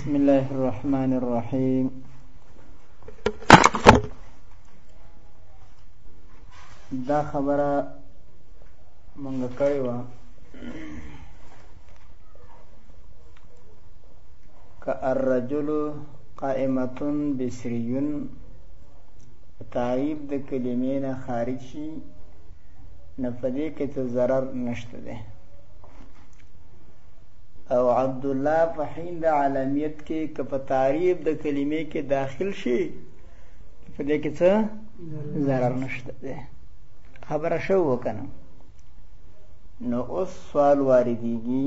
بسم الله الرحمن الرحيم دا خبره مونږ کړې و که الرجل قائمتون بسریون تعیب د کلمې نه خارج شي نه پدې کې ته ضرر نشته ده او عبد الله په حين د عالمیت کې که په تعریف د کلمې کې داخل شي په دې کې څه ضرر نشته ده خبره شو وکنه نو اوس سوال واردېږي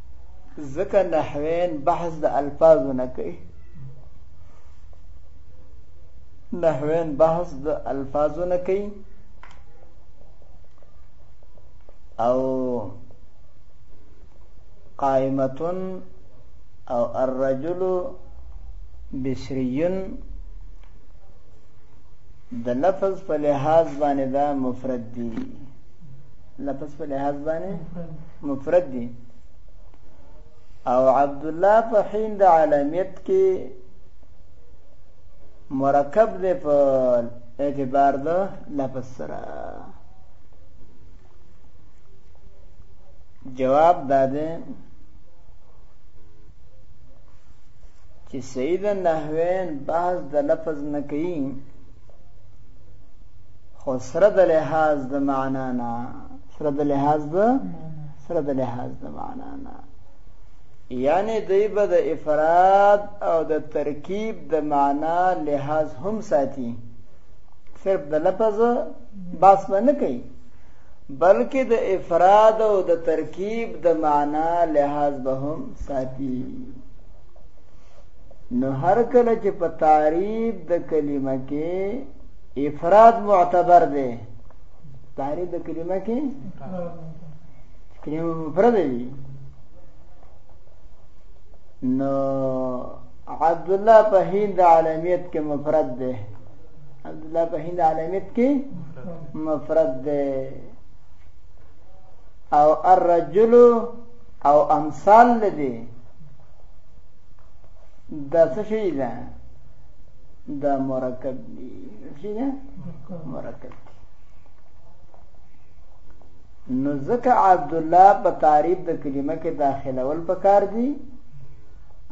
ځکه نحوین بحث د الفاظو نه کوي نحوین بحث د الفاظو نه کوي او قائمتن او الرجل بسریون د لفظ په لحاظ باندې دا مفرد دی لفظ په لحاظ باندې مفرد دي او عبد الله په حين د عالمیت کې مرکب دی په اعتبار د لفظ سره جواب داده چې سید نحوین بعض د لفظ نه کوي خو سره د لحاظ د معنا نه سره د لحاظ د سره د لحاظ د معنا نه یعنی دوی به د افراد او د ترکیب د معنا لحاظ هم ساتي صرف د لفظ باس به نه کوي بلکې د افراد او د ترکیب د معنا لحاظ به هم ساتي نو هر کله چې په تعریف د کلمه کې افراد معتبر دی تعریف د کلمه کې کلمه مفرد وي نو عبد الله په هند عالمیت کې مفرد دی عبد الله په هند عالمیت کې مفرد دی او الرجل او امثال لدی دا څه شي ده دا مرکب دی څه ده مرکب دی نو ځکه عبد الله په تعریف د کلمه کې داخلول پکار دی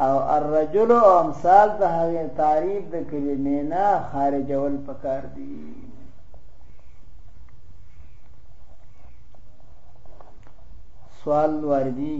او الرجل او امثال د هغه تعریف د کلمې نه خارجول پکار دی سوال وردی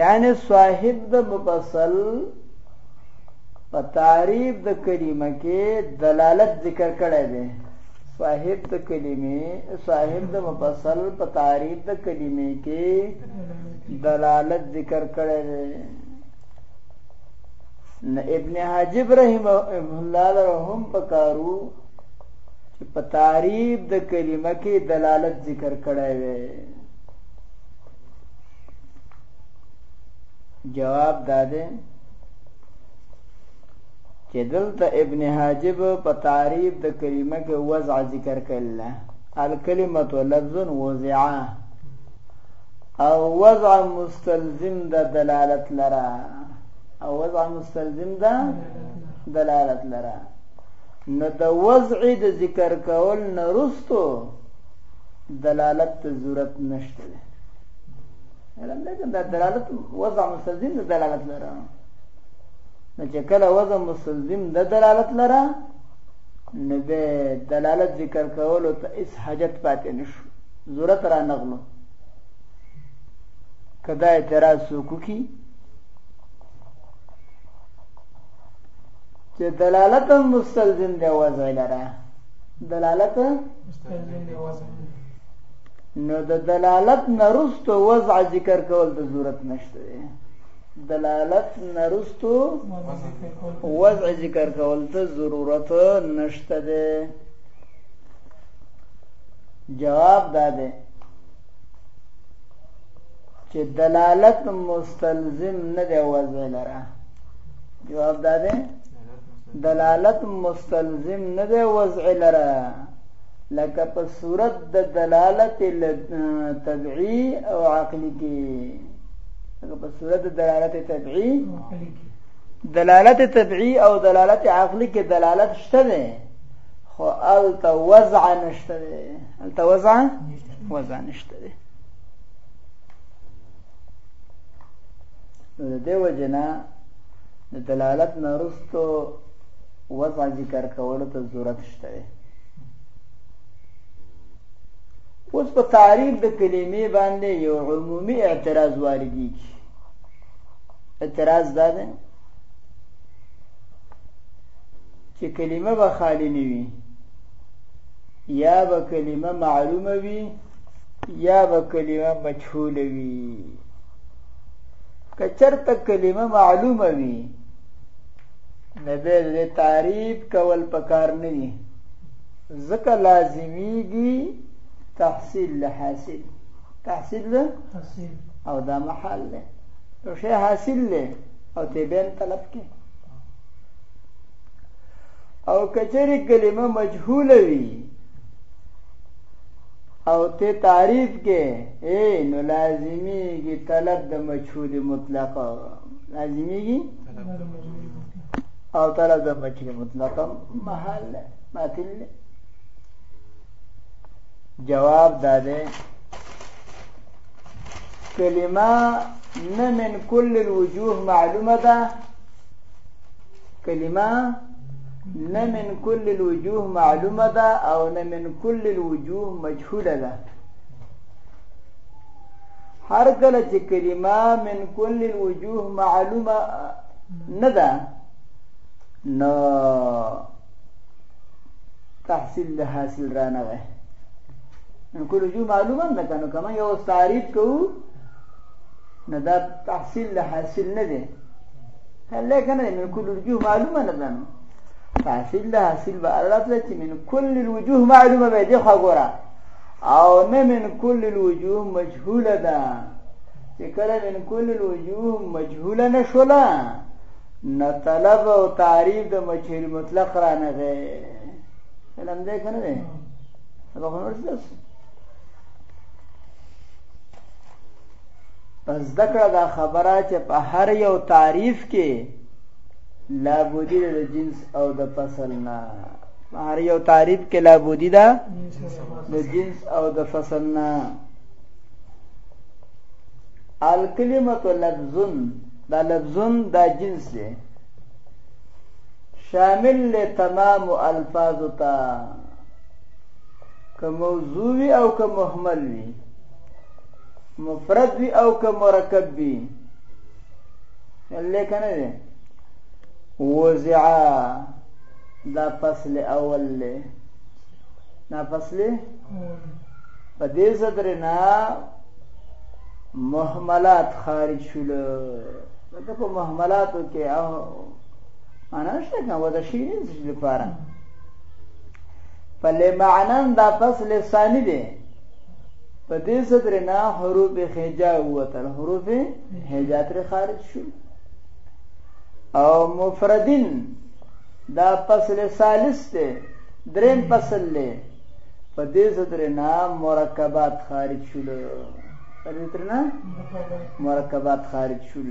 یعنی صاحب د مفصل په تعریف د کلمه کې دلالت ذکر کړی دی صاحب د کلمې صاحب د مفصل په تعریف د کلمې کې دلالت ذکر کړی دی ابن حاجب رحم الله لرهم پکارو چې په تعریف د کلمه کې دلالت ذکر کړی دی جواب داده چې دلته ابن حاجب په تعریف د کلمه کې وضع ذکر کړل الکلمه لفظ وضعه او وضع مستلزم د دلالت لرا او وضع مستلزم د دلالت لرا نو د وضع د ذکر کول نرستو دلالت ته ضرورت نشته دی علم دا کوم دا دلالت وضع مستلزم د دلالت لره نو چې کله وضع مستلزم د دلالت لره نو به دلالت ذکر کولو ته هیڅ حاجت پاتې نشو ضرورت را نغلو کدا اعتراض سوکو کی چې دلالت مستلزم دی وضع لره دلالت نو د دلالت نرستو وضع ذکر کول د ضرورت نشته دلالت نرستو وضع ذکر کول د ضرورت نشته ده جواب دا ده چې دلالت مستلزم نه دی وضع لره جواب دا ده دلالت مستلزم نه دی وضع لره لکه په صورت د دلالت طبعی او عقلی کې لکه په صورت د دلالت طبعی دلالت طبعی او دلالت عقلی کې دلالت شته دی خو الته وضع نشته دی الته وضع وضع نشته دی نو د دې وجنه د دلالت نه وروسته وضع ذکر کولو ته ضرورت شته دی اوس په تعریف د کلمې باندې یو عمومي اعتراض واردېږي اعتراض دا دی چې کلمه به خالي نه وي یا به کلمه معلومه وي یا به کلمه مجهوله وي که چرته کلمه معلومه وي نه به د تعریف کول پکار نه دي ځکه لازمیږي تحصیل له حاصل تحصیل له حاصل او دا محل له نو شی حاصل له او ته بین طلب کې او کچری کلمه مجهوله وي او ته تعریف کې اے نو لازمیږي طلب د مجهول مطلق لازمیږي او طلب د مجهول مطلق محل باطل جواب داده کلمه نه من کل الوجوه معلومه ده کلمه نه من کل الوجوه معلومه ده او نه من کل الوجوه مجهوله ده هر کله چې کلمه من کل الوجوه معلومه نه ده نو تحصیل له حاصل را نه وي من کل الوجوه معلومه نه کنه کما یو تعریف کوو نه دا تحصیل له حاصل نه دی هله کنه من کل الوجوه معلومه نه ده فاصل ده حاصل به الله تعالی چې من کل الوجوه معلومه به دی خو ګوره او نه من کل الوجوه مجهوله ده چې کله من کل الوجوه مجهوله نشوله نه طلب او تعریف د مجهول مطلق را نه ده علم دې کنه ده سبق نور څه پس ذکر دا خبره چې په هر یو تعریف کې لا بودی د جنس او د فصل نه په هر یو تعریف کې لا بودی دا د جنس او د فصل نه الکلمه لفظن دا لفظن دا جنس دی شامل له تمام الفاظ تا که موضوع او که محمل وي مفرد وی او که مرکب وی یلې کنه دی وزع دا فصل اول له نا فصل په دې صدر نه محملات خارج شول دا په محملاتو کې او انا شته کوم ودا شي نه څه لپاره فلمعنن دا فصل ثانی دی په دې صدر نه حروف هجا وتل حروف هجا تر خارج شو او مفردین دا فصل ثالث ته دریم فصل له په دې صدر نه مرکبات خارج شول په دې صدر نه مرکبات خارج شول